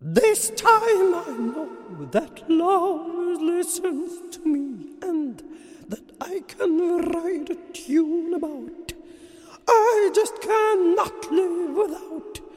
This time I know that love listens to me and that I can write a tune about. I just cannot live without